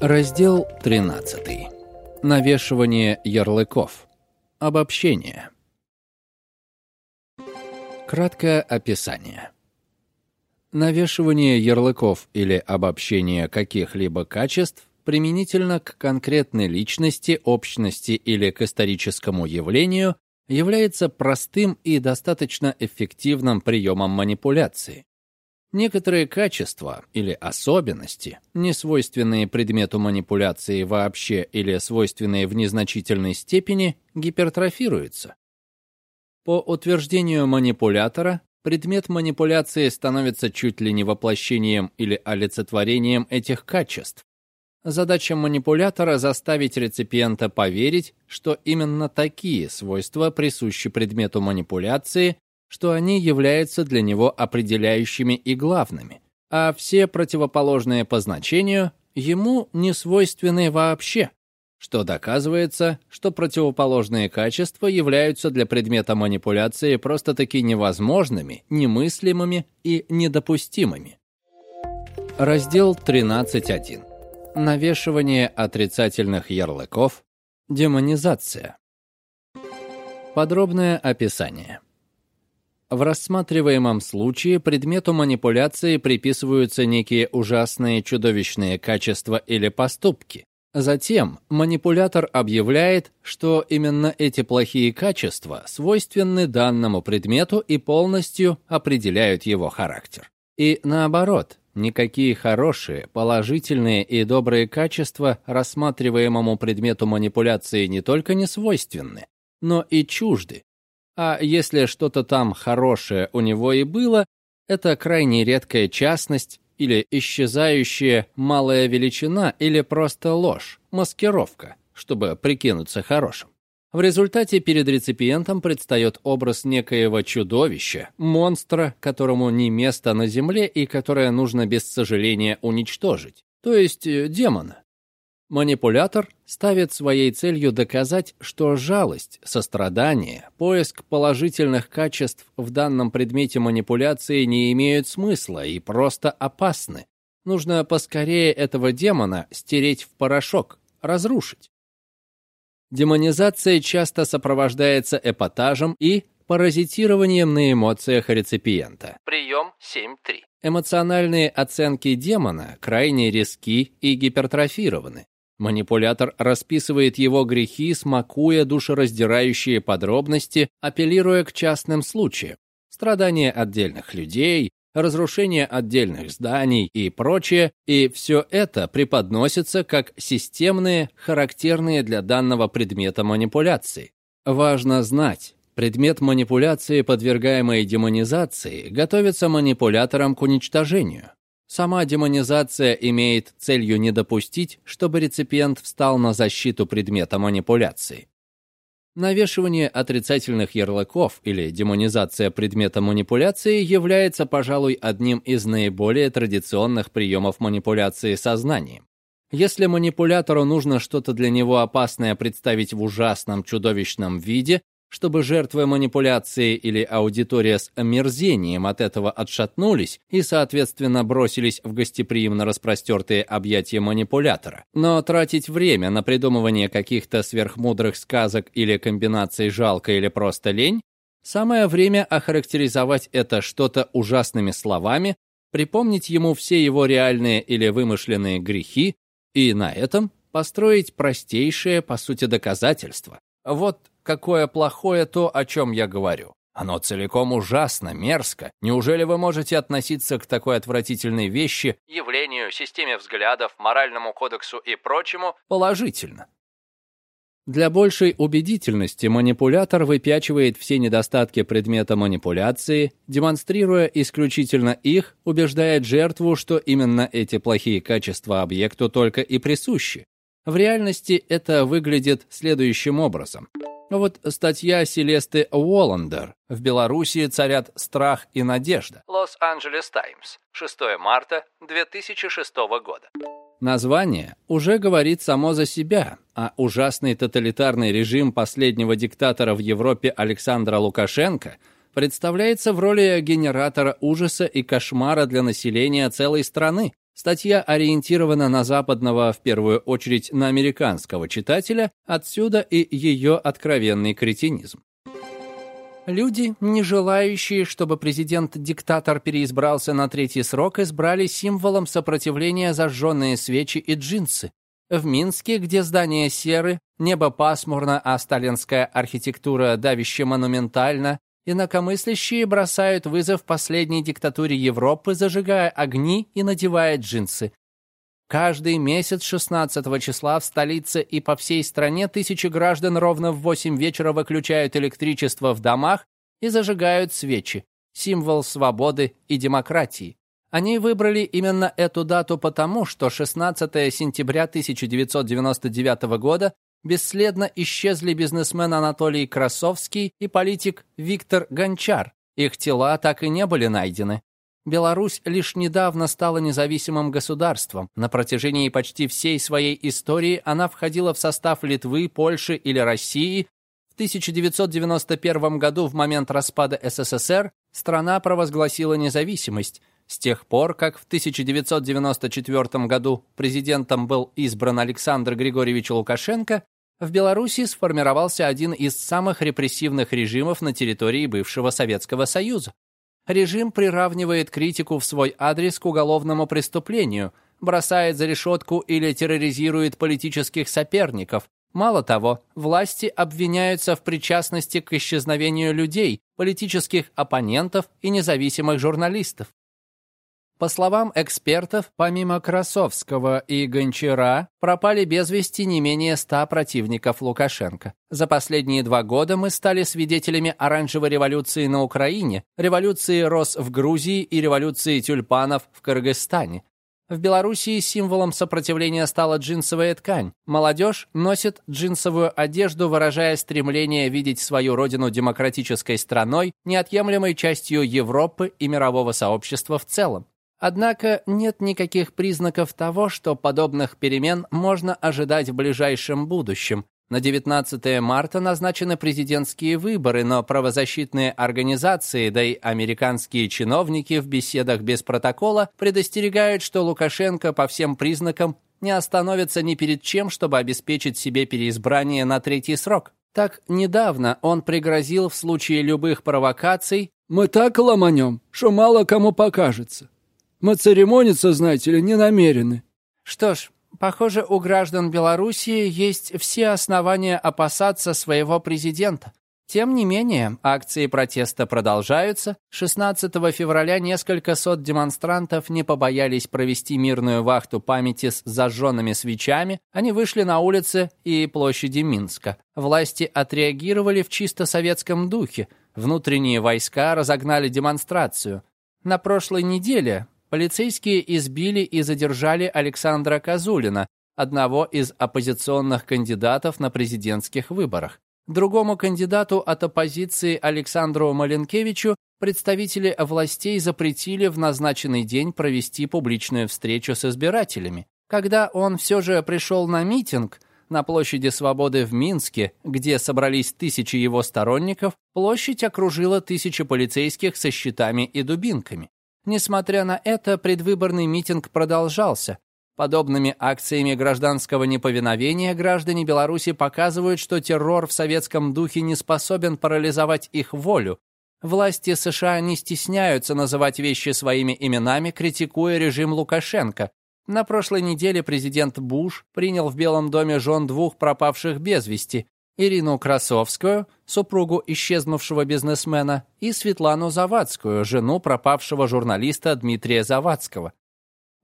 Раздел 13. Навешивание ярлыков. Обобщение. Краткое описание. Навешивание ярлыков или обобщение каких-либо качеств применительно к конкретной личности, общности или к историческому явлению является простым и достаточно эффективным приемом манипуляции. Некоторые качества или особенности, не свойственные предмету манипуляции вообще или свойственные в незначительной степени, гипертрофируются. По утверждению манипулятора, предмет манипуляции становится чуть ли не воплощением или олицетворением этих качеств. Задача манипулятора заставить реципиента поверить, что именно такие свойства присущи предмету манипуляции что они являются для него определяющими и главными, а все противоположные по значению ему не свойственны вообще, что доказывается, что противоположные качества являются для предмета манипуляции просто-таки невозможными, немыслимыми и недопустимыми. Раздел 13.1. Навешивание отрицательных ярлыков. Демонизация. Подробное описание. В рассматриваемом случае предмету манипуляции приписываются некие ужасные чудовищные качества или поступки. Затем манипулятор объявляет, что именно эти плохие качества свойственны данному предмету и полностью определяют его характер. И наоборот, никакие хорошие, положительные и добрые качества рассматриваемому предмету манипуляции не только не свойственны, но и чужды, а если что-то там хорошее у него и было, это крайне редкая частность или исчезающая малая величина или просто ложь, маскировка, чтобы прикинуться хорошим. В результате перед реципиентом предстает образ некоего чудовища, монстра, которому не место на земле и которое нужно без сожаления уничтожить, то есть э, демона. Манипулятор ставит своей целью доказать, что жалость, сострадание, поиск положительных качеств в данном предмете манипуляции не имеют смысла и просто опасны. Нужно поскорее этого демона стереть в порошок, разрушить. Демонизация часто сопровождается эпатажем и паразитированием на эмоциях реципиента. Прием 7.3. Эмоциональные оценки демона крайне резки и гипертрофированы. Манипулятор расписывает его грехи, смакуя душераздирающие подробности, апеллируя к частным случаям. Страдания отдельных людей, разрушение отдельных зданий и прочее, и все это преподносится как системные, характерные для данного предмета манипуляции. Важно знать, предмет манипуляции, подвергаемый демонизации, готовится манипулятором к уничтожению. Сама демонизация имеет целью не допустить, чтобы реципиент встал на защиту предмета манипуляции. Навешивание отрицательных ярлыков или демонизация предмета манипуляции является, пожалуй, одним из наиболее традиционных приемов манипуляции сознанием. Если манипулятору нужно что-то для него опасное представить в ужасном чудовищном виде, чтобы жертвы манипуляции или аудитория с омерзением от этого отшатнулись и, соответственно, бросились в гостеприимно распростертые объятия манипулятора. Но тратить время на придумывание каких-то сверхмудрых сказок или комбинаций жалко или просто лень, самое время охарактеризовать это что-то ужасными словами, припомнить ему все его реальные или вымышленные грехи и на этом построить простейшее, по сути, доказательство. Вот какое плохое то, о чем я говорю. Оно целиком ужасно, мерзко. Неужели вы можете относиться к такой отвратительной вещи, явлению, системе взглядов, моральному кодексу и прочему положительно? Для большей убедительности манипулятор выпячивает все недостатки предмета манипуляции, демонстрируя исключительно их, убеждает жертву, что именно эти плохие качества объекту только и присущи. В реальности это выглядит следующим образом – вот статья Селесты Уоллендер. В Белоруссии царят страх и надежда. Лос-Анджелес Таймс. 6 марта 2006 года. Название уже говорит само за себя, а ужасный тоталитарный режим последнего диктатора в Европе Александра Лукашенко представляется в роли генератора ужаса и кошмара для населения целой страны. Статья ориентирована на западного, в первую очередь на американского читателя, отсюда и ее откровенный кретинизм. Люди, не желающие, чтобы президент-диктатор переизбрался на третий срок, избрали символом сопротивления зажженные свечи и джинсы. В Минске, где здания серы, небо пасмурно, а сталинская архитектура давище монументальна, инакомыслящие бросают вызов последней диктатуре Европы, зажигая огни и надевая джинсы. Каждый месяц 16 числа в столице и по всей стране тысячи граждан ровно в 8 вечера выключают электричество в домах и зажигают свечи, символ свободы и демократии. Они выбрали именно эту дату потому, что 16 сентября 1999 года бесследно исчезли бизнесмен Анатолий Красовский и политик Виктор Гончар. Их тела так и не были найдены. Беларусь лишь недавно стала независимым государством. На протяжении почти всей своей истории она входила в состав Литвы, Польши или России. В 1991 году, в момент распада СССР, страна провозгласила независимость. С тех пор, как в 1994 году президентом был избран Александр Григорьевич Лукашенко, в Беларуси сформировался один из самых репрессивных режимов на территории бывшего Советского Союза режим приравнивает критику в свой адрес к уголовному преступлению, бросает за решетку или терроризирует политических соперников. Мало того, власти обвиняются в причастности к исчезновению людей, политических оппонентов и независимых журналистов. По словам экспертов, помимо Красовского и Гончара, пропали без вести не менее ста противников Лукашенко. За последние два года мы стали свидетелями оранжевой революции на Украине, революции роз в Грузии и революции тюльпанов в Кыргызстане. В Белоруссии символом сопротивления стала джинсовая ткань. Молодежь носит джинсовую одежду, выражая стремление видеть свою родину демократической страной, неотъемлемой частью Европы и мирового сообщества в целом. Однако нет никаких признаков того, что подобных перемен можно ожидать в ближайшем будущем. На 19 марта назначены президентские выборы, но правозащитные организации, да и американские чиновники в беседах без протокола предостерегают, что Лукашенко по всем признакам не остановится ни перед чем, чтобы обеспечить себе переизбрание на третий срок. Так недавно он пригрозил в случае любых провокаций «Мы так ломанем, что мало кому покажется. Мы церемониться, знаете ли, не намерены». Что ж, похоже, у граждан Белоруссии есть все основания опасаться своего президента. Тем не менее, акции протеста продолжаются. 16 февраля несколько сот демонстрантов не побоялись провести мирную вахту памяти с зажженными свечами. Они вышли на улицы и площади Минска. Власти отреагировали в чисто советском духе. Внутренние войска разогнали демонстрацию. На прошлой неделе полицейские избили и задержали Александра Козулина, одного из оппозиционных кандидатов на президентских выборах. Другому кандидату от оппозиции Александру Маленкевичу представители властей запретили в назначенный день провести публичную встречу с избирателями. Когда он все же пришел на митинг на площади Свободы в Минске, где собрались тысячи его сторонников, площадь окружила тысячи полицейских со щитами и дубинками. Несмотря на это, предвыборный митинг продолжался. Подобными акциями гражданского неповиновения граждане Беларуси показывают, что террор в советском духе не способен парализовать их волю. Власти США не стесняются называть вещи своими именами, критикуя режим Лукашенко. На прошлой неделе президент Буш принял в Белом доме жен двух пропавших без вести. Ирину Красовскую, супругу исчезнувшего бизнесмена, и Светлану Завадскую, жену пропавшего журналиста Дмитрия Завадского.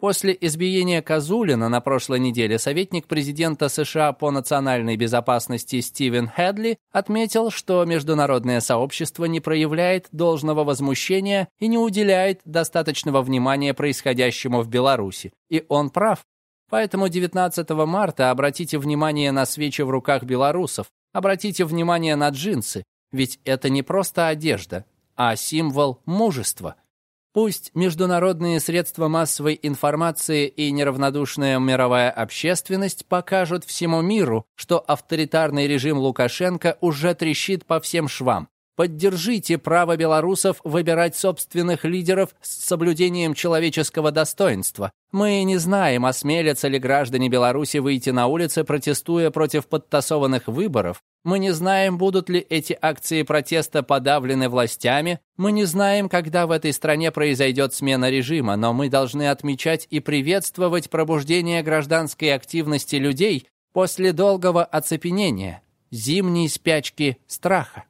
После избиения Козулина на прошлой неделе советник президента США по национальной безопасности Стивен Хедли отметил, что международное сообщество не проявляет должного возмущения и не уделяет достаточного внимания происходящему в Беларуси. И он прав. Поэтому 19 марта обратите внимание на свечи в руках белорусов, Обратите внимание на джинсы, ведь это не просто одежда, а символ мужества. Пусть международные средства массовой информации и неравнодушная мировая общественность покажут всему миру, что авторитарный режим Лукашенко уже трещит по всем швам. Поддержите право белорусов выбирать собственных лидеров с соблюдением человеческого достоинства. Мы не знаем, осмелятся ли граждане Беларуси выйти на улицы, протестуя против подтасованных выборов. Мы не знаем, будут ли эти акции протеста подавлены властями. Мы не знаем, когда в этой стране произойдет смена режима, но мы должны отмечать и приветствовать пробуждение гражданской активности людей после долгого оцепенения, зимней спячки страха.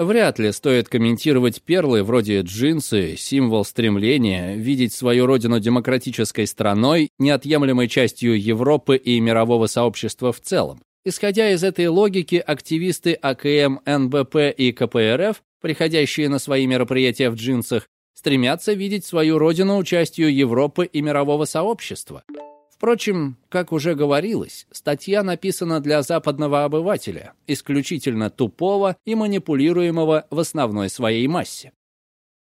Вряд ли стоит комментировать перлы вроде джинсы, символ стремления видеть свою родину демократической страной, неотъемлемой частью Европы и мирового сообщества в целом. Исходя из этой логики, активисты АКМ, НБП и КПРФ, приходящие на свои мероприятия в джинсах, стремятся видеть свою родину частью Европы и мирового сообщества. Впрочем, как уже говорилось, статья написана для западного обывателя, исключительно тупого и манипулируемого в основной своей массе.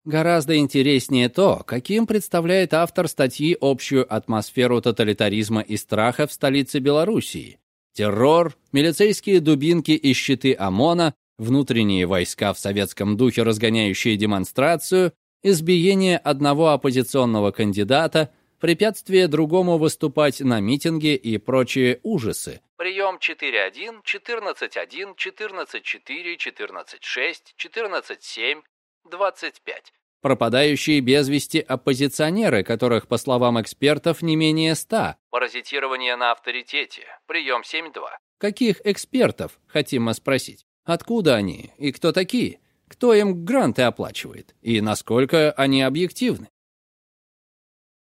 Гораздо интереснее то, каким представляет автор статьи общую атмосферу тоталитаризма и страха в столице Белоруссии. Террор, милицейские дубинки и щиты ОМОНа, внутренние войска в советском духе, разгоняющие демонстрацию, избиение одного оппозиционного кандидата – препятствие другому выступать на митинге и прочие ужасы. Прием 4.1, 14.1, 14.4, 14.6, 14.7, 25. Пропадающие без вести оппозиционеры, которых, по словам экспертов, не менее ста. Паразитирование на авторитете. Прием 7.2. Каких экспертов, хотим мы спросить? Откуда они и кто такие? Кто им гранты оплачивает? И насколько они объективны?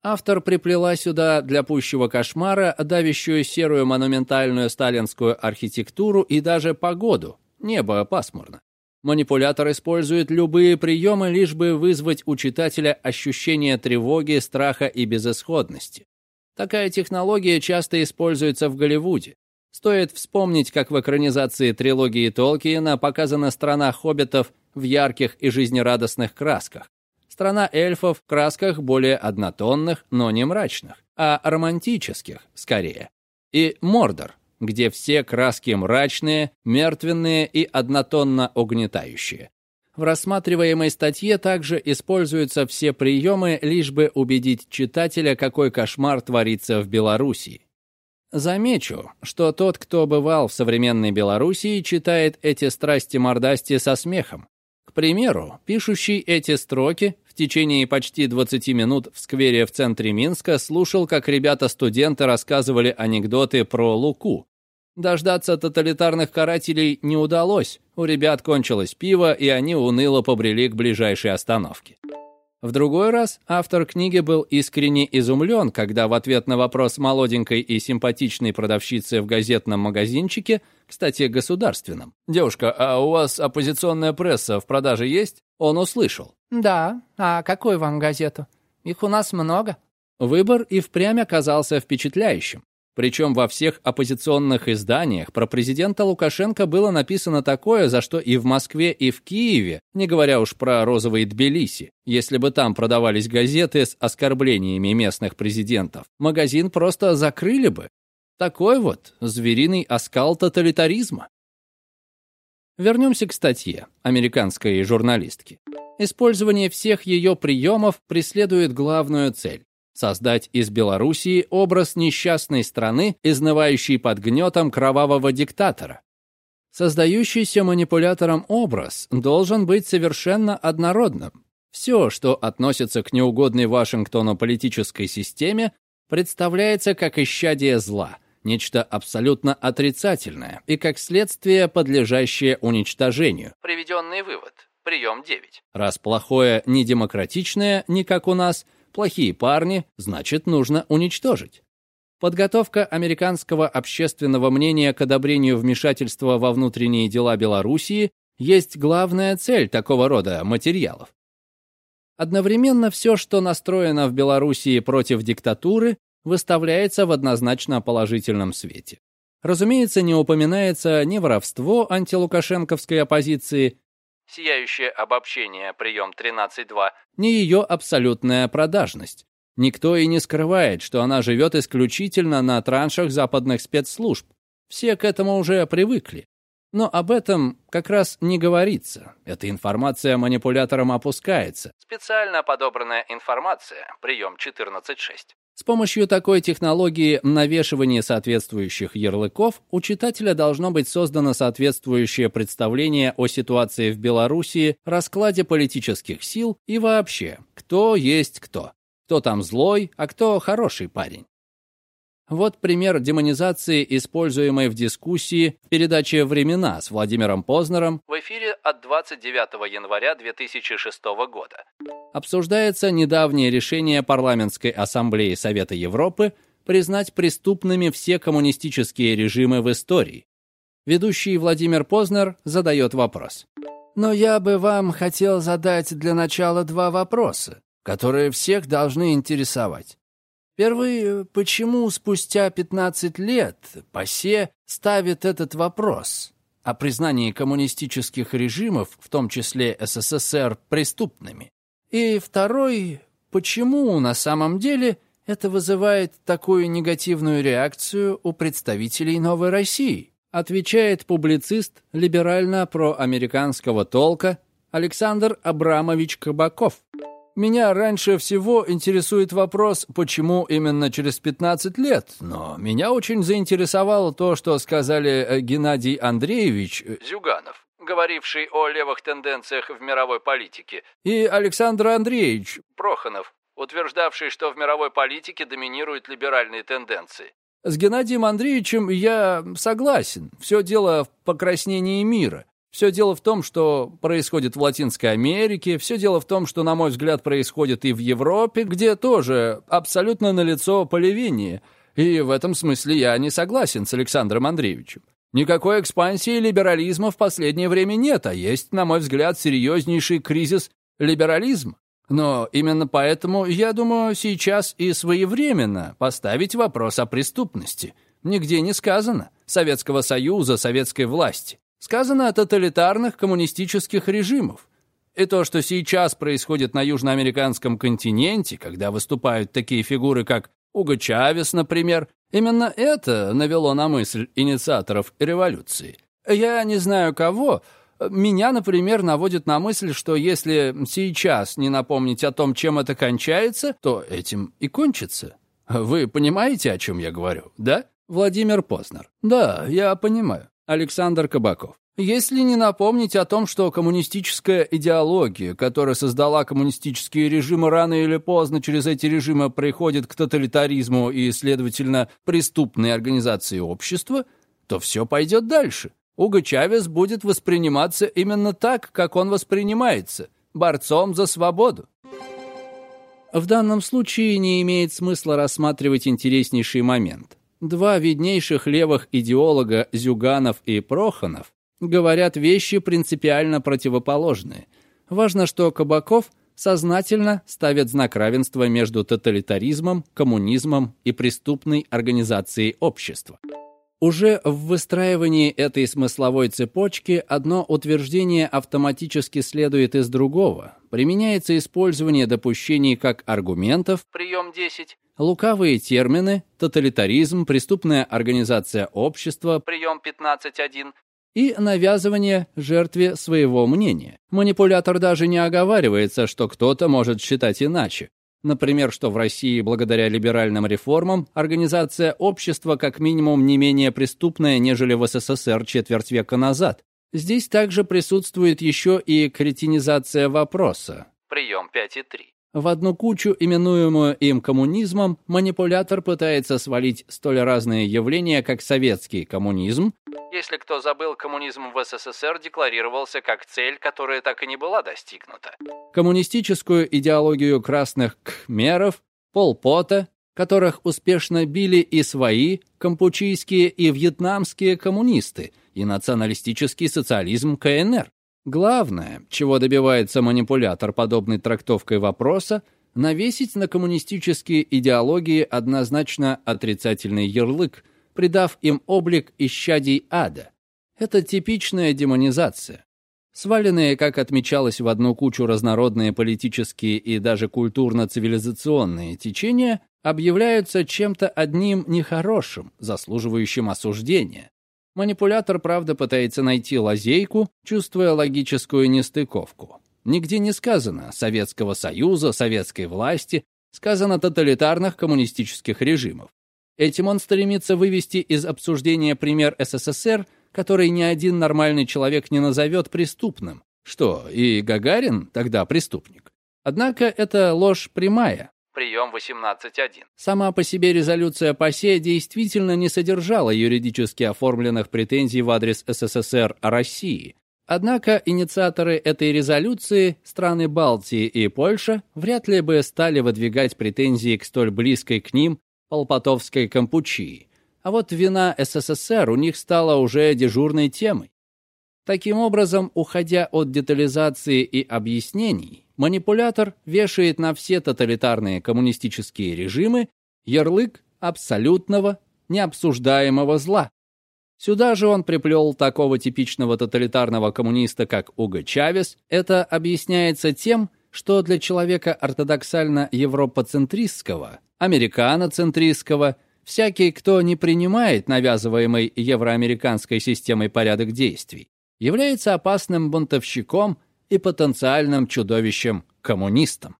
Автор приплела сюда для пущего кошмара давящую серую монументальную сталинскую архитектуру и даже погоду. Небо пасмурно. Манипулятор использует любые приемы, лишь бы вызвать у читателя ощущение тревоги, страха и безысходности. Такая технология часто используется в Голливуде. Стоит вспомнить, как в экранизации трилогии Толкиена показана страна хоббитов в ярких и жизнерадостных красках. Страна эльфов в красках более однотонных, но не мрачных, а романтических, скорее. И Мордор, где все краски мрачные, мертвенные и однотонно угнетающие. В рассматриваемой статье также используются все приемы, лишь бы убедить читателя, какой кошмар творится в Белоруссии. Замечу, что тот, кто бывал в современной Белоруссии, читает эти страсти-мордасти со смехом. К примеру, пишущий эти строки течение почти 20 минут в сквере в центре Минска слушал, как ребята-студенты рассказывали анекдоты про Луку. Дождаться тоталитарных карателей не удалось. У ребят кончилось пиво, и они уныло побрели к ближайшей остановке. В другой раз автор книги был искренне изумлен, когда в ответ на вопрос молоденькой и симпатичной продавщицы в газетном магазинчике, кстати, государственном, «Девушка, а у вас оппозиционная пресса в продаже есть?» Он услышал. «Да, а какую вам газету? Их у нас много». Выбор и впрямь оказался впечатляющим. Причем во всех оппозиционных изданиях про президента Лукашенко было написано такое, за что и в Москве, и в Киеве, не говоря уж про розовые Тбилиси, если бы там продавались газеты с оскорблениями местных президентов, магазин просто закрыли бы. Такой вот звериный оскал тоталитаризма. Вернемся к статье американской журналистки. Использование всех ее приемов преследует главную цель создать из Белоруссии образ несчастной страны, изнывающей под гнетом кровавого диктатора. Создающийся манипулятором образ должен быть совершенно однородным. Все, что относится к неугодной Вашингтону политической системе, представляется как исчадие зла, нечто абсолютно отрицательное и, как следствие, подлежащее уничтожению. Приведенный вывод. Прием 9. Раз плохое не демократичное, не как у нас – Плохие парни, значит, нужно уничтожить. Подготовка американского общественного мнения к одобрению вмешательства во внутренние дела Белоруссии есть главная цель такого рода материалов. Одновременно все, что настроено в Белоруссии против диктатуры, выставляется в однозначно положительном свете. Разумеется, не упоминается ни воровство антилукашенковской оппозиции, сияющее обобщение, прием 13.2, не ее абсолютная продажность. Никто и не скрывает, что она живет исключительно на траншах западных спецслужб. Все к этому уже привыкли. Но об этом как раз не говорится. Эта информация манипулятором опускается. Специально подобранная информация. Прием 14.6. С помощью такой технологии навешивания соответствующих ярлыков у читателя должно быть создано соответствующее представление о ситуации в Белоруссии, раскладе политических сил и вообще, кто есть кто. Кто там злой, а кто хороший парень. Вот пример демонизации, используемой в дискуссии в передаче «Времена» с Владимиром Познером в эфире от 29 января 2006 года. Обсуждается недавнее решение Парламентской ассамблеи Совета Европы признать преступными все коммунистические режимы в истории. Ведущий Владимир Познер задает вопрос. Но я бы вам хотел задать для начала два вопроса, которые всех должны интересовать. Первый, почему спустя 15 лет ПАСЕ ставит этот вопрос о признании коммунистических режимов, в том числе СССР, преступными? И второй, почему на самом деле это вызывает такую негативную реакцию у представителей Новой России? Отвечает публицист либерально-проамериканского толка Александр Абрамович Кабаков. Меня раньше всего интересует вопрос, почему именно через 15 лет, но меня очень заинтересовало то, что сказали э, Геннадий Андреевич э, Зюганов, говоривший о левых тенденциях в мировой политике, и Александр Андреевич Проханов, утверждавший, что в мировой политике доминируют либеральные тенденции. С Геннадием Андреевичем я согласен. Все дело в покраснении мира. Все дело в том, что происходит в Латинской Америке, все дело в том, что, на мой взгляд, происходит и в Европе, где тоже абсолютно налицо полевение. И в этом смысле я не согласен с Александром Андреевичем. Никакой экспансии либерализма в последнее время нет, а есть, на мой взгляд, серьезнейший кризис либерализма. Но именно поэтому, я думаю, сейчас и своевременно поставить вопрос о преступности. Нигде не сказано Советского Союза, советской власти. Сказано о тоталитарных коммунистических режимов. И то, что сейчас происходит на южноамериканском континенте, когда выступают такие фигуры, как Уго Чавес, например, именно это навело на мысль инициаторов революции. Я не знаю кого, меня, например, наводит на мысль, что если сейчас не напомнить о том, чем это кончается, то этим и кончится. Вы понимаете, о чем я говорю, да? Владимир Познер. Да, я понимаю. Александр Кабаков. Если не напомнить о том, что коммунистическая идеология, которая создала коммунистические режимы, рано или поздно через эти режимы приходит к тоталитаризму и, следовательно, преступной организации общества, то все пойдет дальше. Уго Чавес будет восприниматься именно так, как он воспринимается, борцом за свободу. В данном случае не имеет смысла рассматривать интереснейший момент. Два виднейших левых идеолога Зюганов и Проханов говорят вещи принципиально противоположные. Важно, что Кабаков сознательно ставит знак равенства между тоталитаризмом, коммунизмом и преступной организацией общества. Уже в выстраивании этой смысловой цепочки одно утверждение автоматически следует из другого. Применяется использование допущений как аргументов, прием 10, лукавые термины, тоталитаризм, преступная организация общества, прием 15.1, и навязывание жертве своего мнения. Манипулятор даже не оговаривается, что кто-то может считать иначе. Например, что в России благодаря либеральным реформам организация общества как минимум не менее преступная, нежели в СССР четверть века назад. Здесь также присутствует еще и кретинизация вопроса. Прием 5.3. В одну кучу, именуемую им коммунизмом, манипулятор пытается свалить столь разные явления, как советский коммунизм. Если кто забыл, коммунизм в СССР декларировался как цель, которая так и не была достигнута. Коммунистическую идеологию красных кхмеров, полпота, которых успешно били и свои, кампучийские и вьетнамские коммунисты, и националистический социализм КНР. Главное, чего добивается манипулятор подобной трактовкой вопроса, навесить на коммунистические идеологии однозначно отрицательный ярлык, придав им облик исчадий ада. Это типичная демонизация. Сваленные, как отмечалось в одну кучу разнородные политические и даже культурно-цивилизационные течения, объявляются чем-то одним нехорошим, заслуживающим осуждения. Манипулятор, правда, пытается найти лазейку, чувствуя логическую нестыковку. Нигде не сказано Советского Союза, советской власти, сказано тоталитарных коммунистических режимов. Этим он стремится вывести из обсуждения пример СССР, который ни один нормальный человек не назовет преступным. Что, и Гагарин тогда преступник? Однако это ложь прямая. Прием 18.1. Сама по себе резолюция ПАСЕ действительно не содержала юридически оформленных претензий в адрес СССР России. Однако инициаторы этой резолюции, страны Балтии и Польша, вряд ли бы стали выдвигать претензии к столь близкой к ним Полпотовской Кампучии. А вот вина СССР у них стала уже дежурной темой. Таким образом, уходя от детализации и объяснений, манипулятор вешает на все тоталитарные коммунистические режимы ярлык абсолютного, необсуждаемого зла. Сюда же он приплел такого типичного тоталитарного коммуниста, как Уго Чавес. Это объясняется тем, что для человека ортодоксально европоцентристского американоцентристского, всякий, кто не принимает навязываемой евроамериканской системой порядок действий, является опасным бунтовщиком и потенциальным чудовищем-коммунистом.